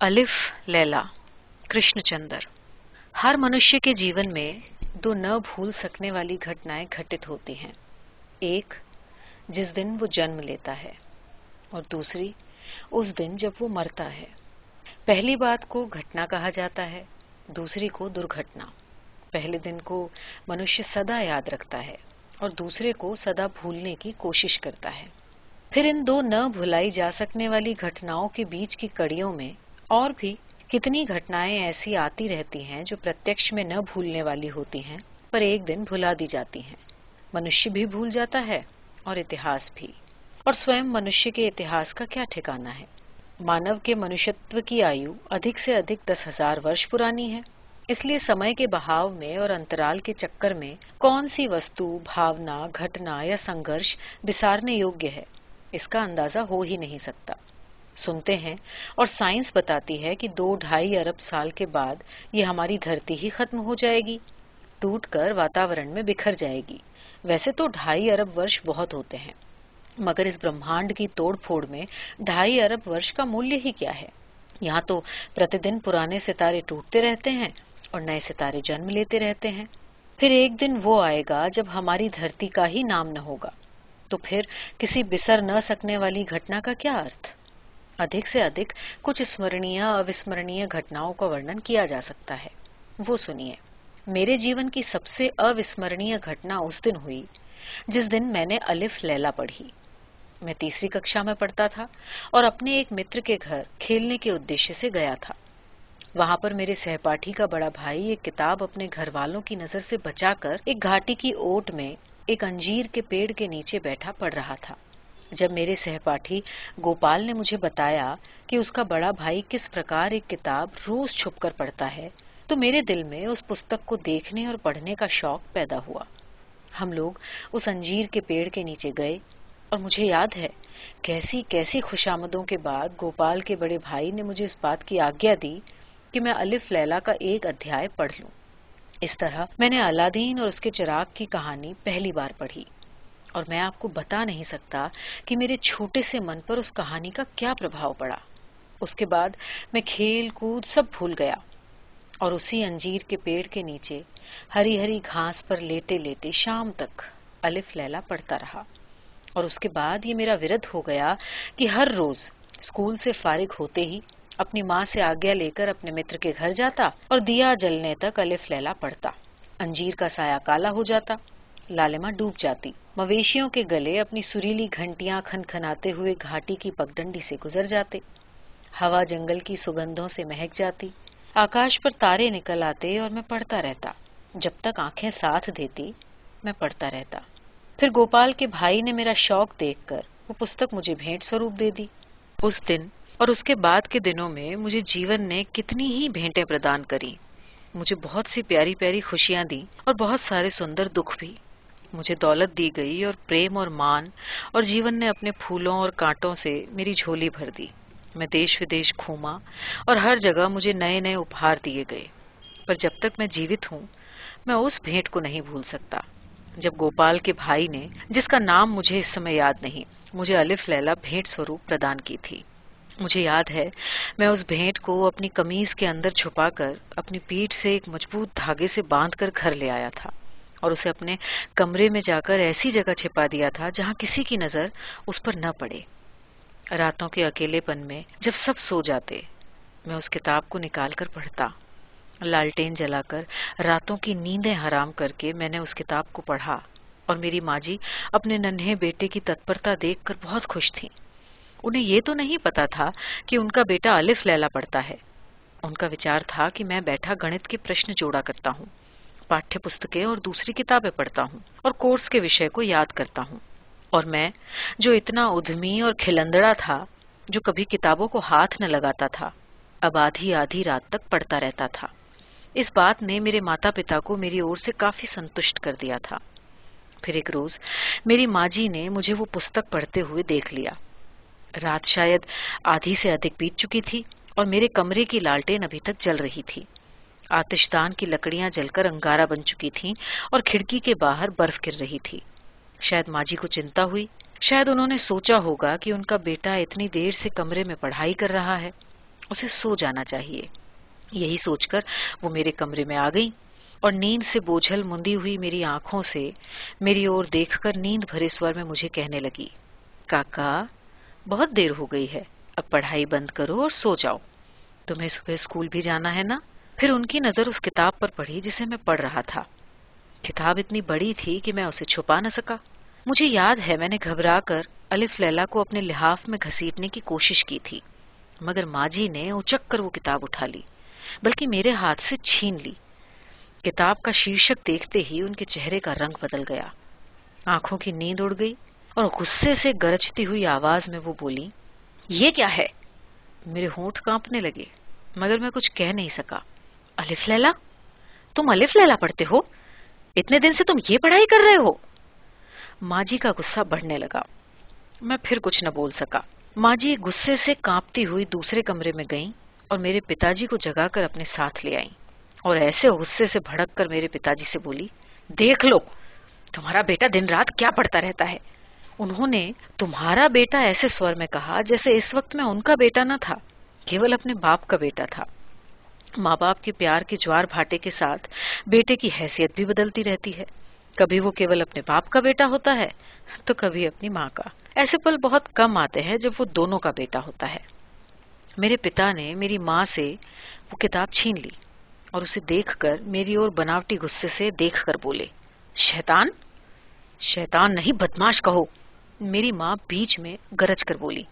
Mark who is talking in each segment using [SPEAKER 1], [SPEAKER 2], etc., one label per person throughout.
[SPEAKER 1] الف لیلا کرشن چندر ہر منشیہ کے جیون میں دو نہ بھول سکنے والی گھٹنائیں گھٹت ہوتی ہیں۔ ایک، جس دن وہ جنم لیتا ہے۔ اور دوسری، اس دن جب وہ مرتا ہے۔ پہلی بات کو گھٹنا کہا جاتا ہے، دوسری کو درگھٹنا۔ پہلے دن کو منشیہ سدا یاد رکھتا ہے اور دوسرے کو سدا بھولنے کی کوشش کرتا ہے۔ پھر ان دو نہ بھلائی جا سکنے والی گھٹناؤں کے بیچ کی کڑیوں میں اور بھی کتنی گھٹنا ایسی آتی رہتی ہیں جو پرتیکش میں نہ بھولنے والی ہوتی ہیں، پر ایک دن بھلا دی جاتی ہیں۔ منشی بھی بھول جاتا ہے اور اتہاس بھی۔ اور سوئم منشی کے اتہاس کا کیا ٹھکانا ہے؟ مانو کے منشتو کی آیو ادھک سے ادھک دس ہزار ورش پرانی ہے۔ اس لیے سمے کے بہاؤ میں اور انترال کے چکر میں کون سی وستو، بھاونا، گھٹنا یا سنگرش بسارنے یوگیہ ہے؟ اس کا اندازہ ہو ہی نہیں سکتا۔ سنتے ہیں اور سائنس بتاتی ہے کہ دو ڈھائی ارب سال کے بعد یہ ہماری دھرتی ہی ختم ہو جائے گی، ٹوٹ کر واتاورن میں بکھر جائے گی۔ ویسے تو ڈھائی ارب ورش بہت ہوتے ہیں، مگر اس برہمانڈ کی توڑ پھوڑ میں ڈھائی ارب ورش کا مولیہ ہی کیا ہے۔ یہاں تو پرتی دن پرانے ستارے ٹوٹتے رہتے ہیں اور نئے ستارے جنم لیتے رہتے ہیں۔ پھر ایک دن وہ آئے گا جب ہماری دھرتی کا ہی نام نہ ہوگا۔ تو پھر کسی بسر نہ سکنے والی گھٹنا کا کیا ارتھ؟ ادھک سے ادھک کچھ اسمرنیہ اوسمرنیہ گھٹناؤں کا ورنن کیا جا سکتا ہے۔ وہ سنیے، میرے جیون کی سب سے اوسمرنیہ گھٹنا اس دن ہوئی جس دن میں نے الف لیلا پڑھی۔ میں تیسری ککشا میں پڑھتا تھا اور اپنے ایک متر کے گھر کھیلنے کے ادیشیہ سے گیا تھا۔ وہاں پر میرے سہپاٹھی کا بڑا بھائی ایک کتاب اپنے گھر والوں کی نظر سے بچا کر ایک گھاٹی کی اوٹ میں ایک انجیر کے پیڑ کے نیچے بیٹھا پڑھ رہا تھا۔ جب میرے سہپاٹھی گوپال نے مجھے بتایا کہ اس کا بڑا بھائی کس پرکار ایک کتاب روز چھپ کر پڑھتا ہے، تو میرے دل میں اس پستک کو دیکھنے اور پڑھنے کا شوق پیدا ہوا۔ ہم لوگ اس انجیر کے پیڑ کے نیچے گئے اور مجھے یاد ہے، کیسی کیسی خوشامدوں کے بعد گوپال کے بڑے بھائی نے مجھے اس بات کی آگیا دی کہ میں الف لیلا کا ایک ادھیائے پڑھ لوں۔ اس طرح میں نے الادین اور اس کے چراغ کی کہانی پہلی بار پڑھی۔ اور میں آپ کو بتا نہیں سکتا کہ میرے چھوٹے سے من پر اس کہانی کا کیا پربھاؤ پڑا۔ اس کے بعد میں کھیل کود سب بھول گیا اور اسی انجیر کے پیڑ کے نیچے ہری ہری گھاس پر لیتے لیتے شام تک الف لیلا پڑھتا رہا۔ اور اس کے بعد یہ میرا ورد ہو گیا کہ ہر روز اسکول سے فارغ ہوتے ہی اپنی ماں سے آگیا لے کر اپنے متر کے گھر جاتا اور دیا جلنے تک الف لیلا پڑھتا۔ انجیر کا سایہ کالا ہو جاتا۔ لالما ڈوب جاتی۔ مویشیوں کے گلے اپنی سریلی گھنٹیاں کھنکھناتے ہوئے گھاٹی کی پگڈنڈی سے گزر جاتے۔ ہوا جنگل کی سگندھوں سے مہک جاتی۔ آکاش پر تارے نکل آتے اور میں پڑھتا رہتا۔ جب تک آنکھیں ساتھ دیتی، میں پڑھتا رہتا۔ پھر گوپال کے بھائی نے میرا شوق دیکھ کر وہ پستک مجھے بھیٹ سوروپ دے دی۔ اس دن اور اس کے بعد کے دنوں میں مجھے جیون نے کتنی ہی بھیٹیں پردان کری۔ مجھے بہت سی پیاری پیاری خوشیاں دی اور بہت سارے سندر دکھ بھی۔ مجھے دولت دی گئی اور پریم اور مان اور جیون نے اپنے پھولوں اور کانٹوں سے میری جھولی بھر دی۔ میں دیش ودیش گھوما اور ہر جگہ مجھے نئے نئے اپہار دیے گئے۔ پر جب تک میں جیوت ہوں، میں اس بھیٹ کو نہیں بھول سکتا۔ جب گوپال کے بھائی نے، جس کا نام مجھے اس سمے یاد نہیں، مجھے الف لیلا بھیٹ سوروپ پردان کی تھی۔ مجھے یاد ہے، میں اس بھیٹ کو اپنی کمیز کے اندر چھپا کر اپنی پیٹھ سے ایک مضبوط دھاگے سے باندھ کر گھر لے آیا تھا۔ اور اسے اپنے کمرے میں جا کر ایسی جگہ چھپا دیا تھا جہاں کسی کی نظر اس پر نہ پڑے۔ راتوں کے اکیلے پن میں جب سب سو جاتے، میں اس کتاب کو نکال کر پڑھتا۔ لالٹین جلا کر راتوں کی نیندیں حرام کر کے میں نے اس کتاب کو پڑھا اور میری ماں جی اپنے ننھے بیٹے کی تتپرتا دیکھ کر بہت خوش تھیں۔ انہیں یہ تو نہیں پتا تھا کہ ان کا بیٹا الف لیلا پڑتا ہے۔ ان کا وچار تھا کہ میں بیٹھا گنت کے پرشن جوڑا کرتا ہوں۔ پاٹھے پستکیں اور دوسری کتابیں پڑھتا ہوں اور کورس کے وشے کو یاد کرتا ہوں۔ اور میں جو اتنا ادھمی اور کھلندڑا تھا، جو کبھی کتابوں کو ہاتھ نہ لگاتا تھا، اب آدھی آدھی رات تک پڑھتا رہتا تھا۔ اس بات نے میرے ماتا پتا کو میری اور سے کافی سنتشٹ کر دیا تھا۔ پھر ایک روز میری ماں جی نے مجھے وہ پستک پڑھتے ہوئے دیکھ لیا۔ رات شاید آدھی سے ادھک بیت چکی تھی اور میرے کمرے کی لالٹین ابھی تک جل رہی تھی آتشدان کی لکڑیاں جل کر انگارہ بن چکی تھیں اور کھڑکی کے باہر برف گر رہی تھی۔ شاید ماجی کو چنتا ہوئی، شاید انہوں نے سوچا ہوگا کہ ان کا بیٹا اتنی دیر سے کمرے میں پڑھائی کر رہا ہے۔ اسے سو جانا چاہیے۔ یہی سوچ کر وہ میرے کمرے میں آ گئی اور نیند سے بوجھل مندی ہوئی میری آنکھوں سے۔ میری اور دیکھ کر نیند بھرے سور میں مجھے کہنے لگی، کاکا، بہت دیر ہو گئی ہے، اب پڑھائی بند کرو اور سو جاؤ۔ تمہیں صبح اسکول بھی جانا ہے نا؟ پھر ان کی نظر اس کتاب پر پڑھی جسے میں پڑھ رہا تھا۔ کتاب اتنی بڑی تھی کہ میں اسے چھپا نہ سکا۔ مجھے یاد ہے میں نے گھبرا کر الف لیلا کو اپنے لحاف میں گھسیٹنے کی کوشش کی تھی، مگر ماں جی نے اچک کر وہ کتاب اٹھا لی، بلکہ میرے ہاتھ سے چھین لی۔ کتاب کا شیرشک دیکھتے ہی ان کے چہرے کا رنگ بدل گیا۔ آنکھوں کی نیند اڑ گئی اور غصے سے گرجتی ہوئی آواز میں وہ بولی، یہ کیا ہے؟ میرے ہونٹ کانپنے لگے، مگر میں کچھ کہہ نہیں سکا۔ الف لیلا تم الف لیلا پڑھتے ہو؟ اتنے دن سے تم یہ پڑھائی کر رہے ہو؟ ماں جی کا غصہ بڑھنے لگا۔ میں پھر کچھ نہ بول سکا۔ ماں جی غصے سے کانپتی ہوئی دوسرے کمرے میں گئیں اور میرے پتا جی کو جگا کر اپنے ساتھ لے آئیں۔ اور ایسے غصے سے بھڑک کر میرے پتا جی سے بولی، دیکھ لو، تمہارا بیٹا دن رات کیا پڑھتا رہتا ہے۔ انہوں نے تمہارا بیٹا ایسے سور میں کہا جیسے اس وقت میں ان کا بیٹا نہ تھا، کیول اپنے باپ کا بیٹا تھا۔ ماں باپ کے پیار کے جوار بھاٹے کے ساتھ بیٹے کی حیثیت بھی بدلتی رہتی ہے۔ کبھی وہ کیول اپنے باپ کا بیٹا ہوتا ہے تو کبھی اپنی ماں کا۔ ایسے پل بہت کم آتے ہیں جب وہ دونوں کا بیٹا ہوتا ہے۔ میرے پتا نے میری ماں سے وہ کتاب چھین لی اور اسے دیکھ کر میری اور بناوٹی غصے سے دیکھ کر بولے، شیطان شیطان نہیں، بدماش کہو۔ میری ماں بیچ میں گرج کر بولی،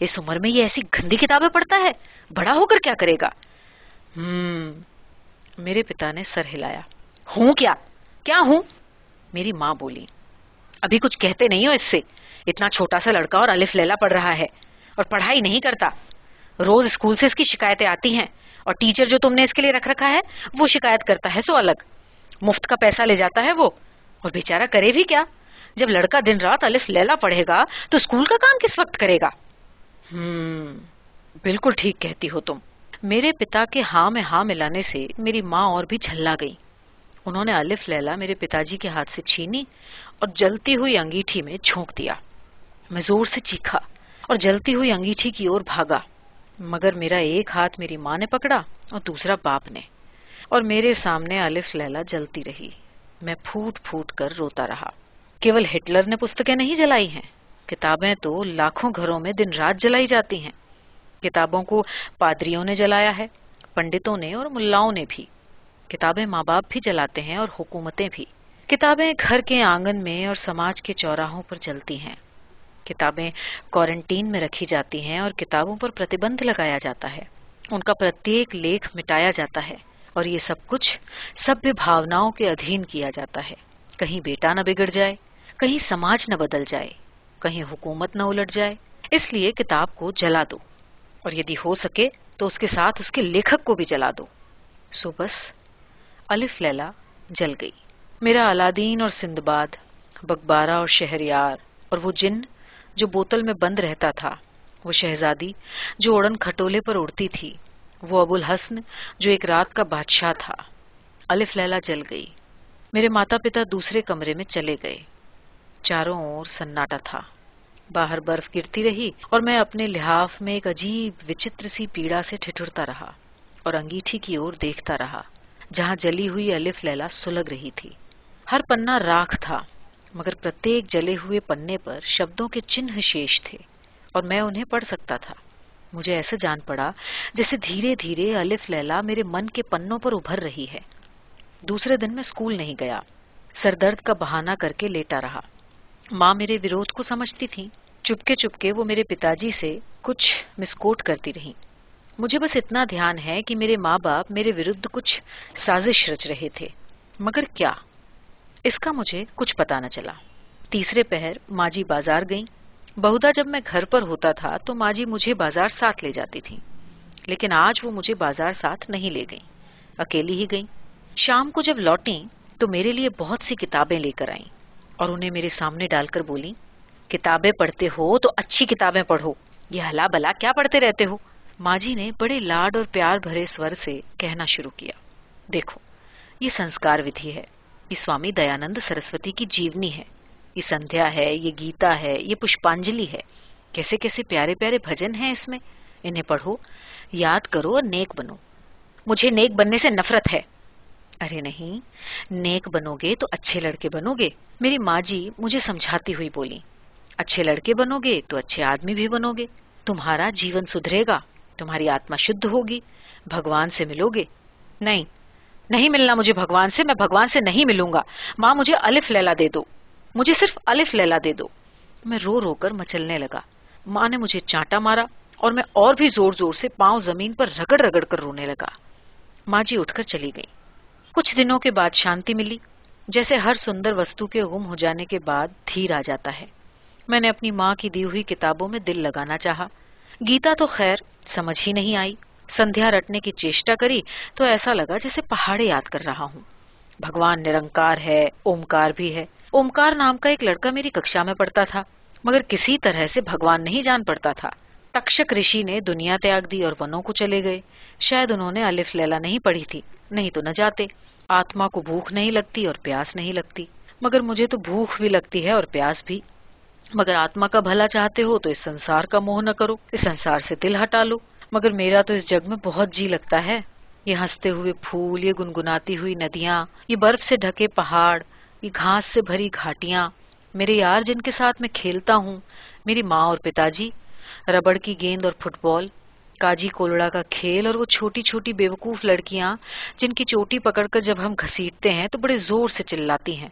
[SPEAKER 1] اس عمر میں یہ ایسی گندی کتابیں پڑھتا ہے؟ بڑا ہو کر کیا کرے گا؟ ہم میرے پتا نے سر ہلایا۔ ہوں کیا؟ کیا ہوں؟ میری ماں بولی، ابھی کچھ کہتے نہیں ہو اس سے۔ اتنا چھوٹا سا لڑکا اور الف لیلا پڑھ رہا ہے اور پڑھائی نہیں کرتا۔ روز اسکول سے اس کی شکایتیں آتی ہیں اور ٹیچر جو تم نے اس کے لیے رکھ رکھا ہے، وہ شکایت کرتا ہے سو الگ۔ مفت کا پیسہ لے جاتا ہے وہ۔ اور بیچارہ کرے بھی کیا؟ جب لڑکا دن رات الف لیلا پڑھے گا، تو اسکول کا کام کس وقت کرے گا؟ ہم بالکل ٹھیک کہتی ہو تم۔ میرے پتا کے ہاں میں ہاں ملانے سے میری ماں اور بھی جھلا گئی۔ انہوں نے الف لیلا میرے پتا جی کے ہاتھ سے چھینی اور جلتی ہوئی انگیٹھی میں جھونک دیا۔ میں زور سے چیخا اور جلتی ہوئی انگیٹھی کی اور بھاگا۔ مگر میرا ایک ہاتھ میری ماں نے پکڑا اور دوسرا باپ نے۔ اور میرے سامنے الف لیلا جلتی رہی۔ میں پھوٹ پھوٹ کر روتا رہا۔ کیول ہٹلر نے پستکیں نہیں جلائی ہیں؟ کتابیں تو لاکھوں گھروں میں دن رات جلائی جاتی ہیں۔ کتابوں کو پادریوں نے جلایا ہے، پنڈتوں نے اور ملاؤں نے بھی۔ کتابیں ماں باپ بھی جلاتے ہیں اور حکومتیں بھی۔ کتابیں گھر کے آنگن میں اور سماج کے چوراہوں پر چلتی ہیں۔ کتابیں کوارنٹین میں رکھی جاتی ہیں اور کتابوں پر پرتیبند لگایا جاتا ہے۔ ان کا پرتیک لیکھ مٹایا جاتا ہے اور یہ سب کچھ سبھی بھاوناؤں کے ادھین کیا جاتا ہے۔ کہیں بیٹا نہ بگڑ جائے، کہیں سماج نہ بدل جائے، کہیں حکومت نہ الٹ جائے۔ اس لیے کتاب کو جلا دو۔ اور یدی ہو سکے تو اس کے ساتھ اس کے لیکھک کو بھی جلا دو۔ سو بس الف لیلا جل گئی۔ میرا الادین اور سندباد بکبارہ اور شہریار، اور وہ جن جو بوتل میں بند رہتا تھا، وہ شہزادی جو اڑن کھٹولے پر اڑتی تھی، وہ ابو الحسن جو ایک رات کا بادشاہ تھا۔ الف لیلا جل گئی۔ میرے ماتا پتا دوسرے کمرے میں چلے گئے۔ چاروں اور سناٹا تھا۔ باہر برف گرتی رہی اور میں اپنے لحاف میں ایک عجیب وچتر سی پیڑا سے ٹھٹرتا رہا اور انگیٹھی کی اور دیکھتا رہا، جہاں جلی ہوئی الف لیلا سلگ رہی تھی۔ ہر پنا راکھ تھا، مگر پرتیک جلے ہوئے پنے پر شبدوں کے چنہ شیش تھے اور میں انہیں پڑھ سکتا تھا۔ مجھے ایسا جان پڑا جیسے دھیرے دھیرے الف لیلا میرے من کے پنوں پر ابھر رہی ہے۔ دوسرے دن میں اسکول نہیں گیا، سر درد کا بہانہ کر کے لیٹا رہا۔ ماں میرے وروت کو سمجھتی تھی چپکے چپکے وہ میرے پتا جی سے کچھ مسکوٹ کرتی رہی مجھے بس اتنا دھیان ہے کہ میرے ماں باپ میرے ورد کچھ سازش رچ رہے تھے۔ مگر کیا؟ اس کا مجھے کچھ پتا نہ چلا۔ تیسرے پہر ماں جی بازار گئی بہدا جب میں گھر پر ہوتا تھا تو ماں جی مجھے بازار ساتھ لے جاتی تھی لیکن آج وہ مجھے بازار ساتھ نہیں لے گئی اکیلی ہی گئی شام کو جب لوٹیں تو میرے لیے بہت سی کتابیں لے کر آئیں۔ اور انہیں میرے سامنے ڈال کر بولی کتابیں پڑھتے ہو تو اچھی کتابیں پڑھو۔ یہ ہلا بلا کیا پڑھتے رہتے ہو؟ ماں جی نے بڑے لاڈ اور پیار بھرے سور سے کہنا شروع کیا۔ دیکھو، یہ سنسکار ودھی ہے۔ یہ سوامی دیانند سرسوتی کی جیونی ہے۔ یہ سندھیا ہے، یہ گیتا ہے، یہ پشپانجلی ہے۔ کیسے کیسے پیارے پیارے بھجن ہیں اس میں؟ انہیں پڑھو، یاد کرو اور نیک بنو۔ مجھے نیک بننے سے نفرت ہے۔ ارے نہیں، نیک بنو گے تو اچھے لڑکے بنو گے میری ماں جی مجھے سمجھاتی ہوئی بولی، اچھے لڑکے بنو گے تو اچھے آدمی بھی بنو گے تمہارا جیون سدھرے گا، تمہاری آتما شدھ ہوگی، بھگوان سے ملو گے نہیں نہیں ملنا مجھے بھگوان سے، میں بھگوان سے نہیں ملوں گا۔ ماں مجھے الف لیلا دے دو، مجھے صرف الف لیلا دے دو۔ میں رو رو کر مچلنے لگا۔ ماں نے مجھے چانٹا مارا اور میں اور بھی زور زور سے پاؤں زمین پر رگڑ رگڑ کر رونے لگا۔ ماں جی اٹھ کر چلی گئی کچھ دنوں کے بعد شانتی ملی، جیسے ہر سندر وستو کے غم ہو جانے کے بعد دھیر آ جاتا ہے۔ میں نے اپنی ماں کی دی ہوئی کتابوں میں دل لگانا چاہا۔ گیتا تو خیر، سمجھ ہی نہیں آئی۔ سندھیا رٹنے کی چیشٹا کری تو ایسا لگا جیسے پہاڑے یاد کر رہا ہوں۔ بھگوان نرنکار ہے، اومکار بھی ہے۔ اومکار نام کا ایک لڑکا میری ککشا میں پڑھتا تھا، مگر کسی طرح سے بھگوان نہیں جان پڑتا تھا۔ تکشک رشی نے دنیا تیاگ دی اور ونوں کو چلے گئے۔ شاید انہوں نے الف لیلا نہیں پڑھی تھی، نہیں تو نہ جاتے۔ آتما کو بھوک نہیں لگتی اور پیاس نہیں لگتی۔ مگر مجھے تو بھوک بھی لگتی ہے اور پیاس بھی۔ مگر آتما کا بھلا چاہتے ہو تو اس سنسار کا موہ نہ کرو، اس سنسار سے دل ہٹا لو۔ مگر میرا تو اس جگ میں بہت جی لگتا ہے۔ یہ ہنستے ہوئے پھول، یہ گنگناتی ہوئی ندیاں، یہ برف سے ڈھکے پہاڑ، یہ گھاس سے بھری گھاٹیاں۔ میرے یار جن کے ساتھ میں کھیلتا ہوں، میری ماں اور پتا جی ربڑ کی گیند اور فٹ بال، کاجی کولڑا کا کھیل اور وہ چھوٹی چھوٹی بیوقوف لڑکیاں جن کی چوٹی پکڑ کر جب ہم گھسیٹتے ہیں تو بڑے زور سے چلاتی ہیں۔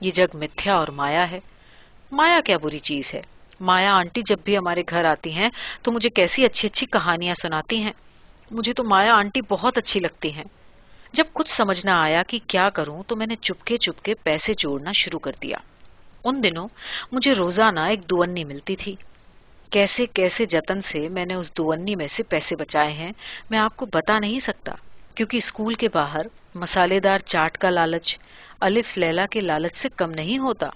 [SPEAKER 1] یہ جگ متھیا اور مایا ہے۔ مایا کیا بری چیز ہے؟ مایا آنٹی جب بھی ہمارے گھر آتی ہیں تو مجھے کیسی اچھی اچھی کہانیاں سناتی ہیں۔ مجھے تو مایا آنٹی بہت اچھی لگتی ہیں۔ جب کچھ سمجھ نہ آیا کہ کیا کروں تو میں نے چپکے چپکے پیسے جوڑنا شروع کر دیا۔ ان دنوں مجھے روزانہ ایک دونی ملتی تھی۔ کیسے کیسے جتن سے میں نے اس دونی میں سے پیسے بچائے ہیں، میں آپ کو بتا نہیں سکتا۔ کیونکہ اسکول کے باہر مسالے دار چاٹ کا لالچ، الف لیلا کے لالچ سے کم نہیں ہوتا۔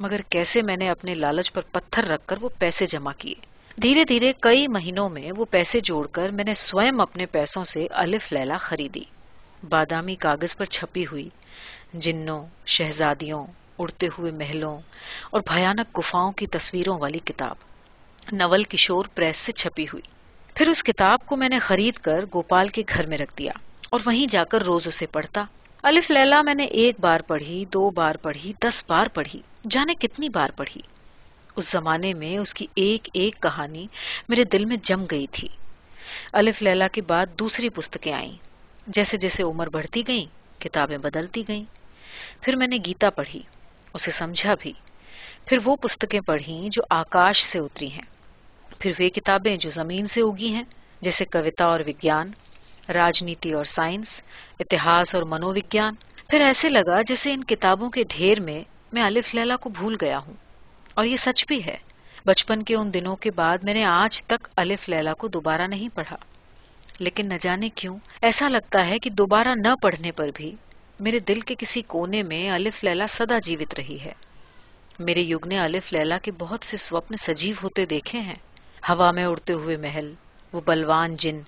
[SPEAKER 1] مگر کیسے میں نے اپنے لالچ پر پتھر رکھ کر وہ پیسے جمع کیے۔ دھیرے دھیرے کئی مہینوں میں وہ پیسے جوڑ کر میں نے سوئم اپنے پیسوں سے الف لیلا خریدی۔ بادامی کاغذ پر چھپی ہوئی جنوں، شہزادیوں، اڑتے ہوئے محلوں اور بھیانک گفاؤں کی تصویروں والی کتاب۔ نول کشور پریس سے چھپی ہوئی۔ پھر اس کتاب کو میں نے خرید کر گوپال کے گھر میں رکھ دیا اور وہیں جا کر روز اسے پڑھتا۔ الف لیلا میں نے ایک بار پڑھی، دو بار پڑھی، دس بار پڑھی، جانے کتنی بار پڑھی۔ اس زمانے میں اس کی ایک ایک کہانی میرے دل میں جم گئی تھی۔ الف لیلا کے بعد دوسری پستکیں آئیں۔ جیسے جیسے عمر بڑھتی گئیں، کتابیں بدلتی گئیں۔ پھر میں نے گیتا پڑھی، اسے سمجھا بھی۔ پھر وہ پستکیں پڑھیں جو آکاش سے اتری ہیں۔ پھر وہ کتابیں جو زمین سے اگی ہیں، جیسے کوتا اور وگیان، راجنیتی اور سائنس، اتہاس اور منو وگیان پھر ایسے لگا جیسے ان کتابوں کے ڈھیر میں میں الف لیلا کو بھول گیا ہوں۔ اور یہ سچ بھی ہے۔ بچپن کے ان دنوں کے بعد میں نے آج تک الف لیلا کو دوبارہ نہیں پڑھا۔ لیکن نہ جانے کیوں، ایسا لگتا ہے کہ دوبارہ نہ پڑھنے پر بھی میرے دل کے کسی کونے میں الف لیلا سدا جیوت رہی ہے۔ میرے یگن الف لیلا کے بہت سے سوپن سجیو ہوتے دیکھے ہیں۔ ہوا میں اڑتے ہوئے محل، وہ بلوان جن،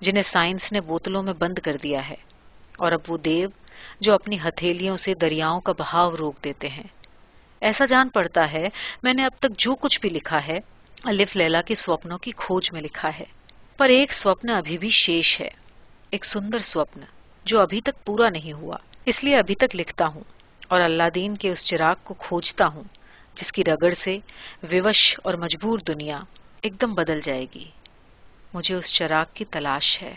[SPEAKER 1] جنہیں سائنس نے بوتلوں میں بند کر دیا ہے۔ اور اب وہ دیو، جو اپنی ہتھیلیوں سے دریاؤں کا بہاؤ روک دیتے ہیں۔ ایسا جان پڑتا ہے، میں نے اب تک جو کچھ بھی لکھا ہے الف لیلا کے سوپنوں کی کھوج میں لکھا ہے۔ پر ایک سوپن ابھی بھی شیش ہے۔ ایک سندر سوپن، جو ابھی تک پورا نہیں ہوا۔ اس لیے ابھی تک لکھتا ہوں۔ اور اللہ دین کے اس چراغ کو کھوجتا ہوں۔ جس کی رگڑ سے ووش اور مجبور دنیا ایک دم بدل جائے گی۔ مجھے اس چراغ کی تلاش ہے۔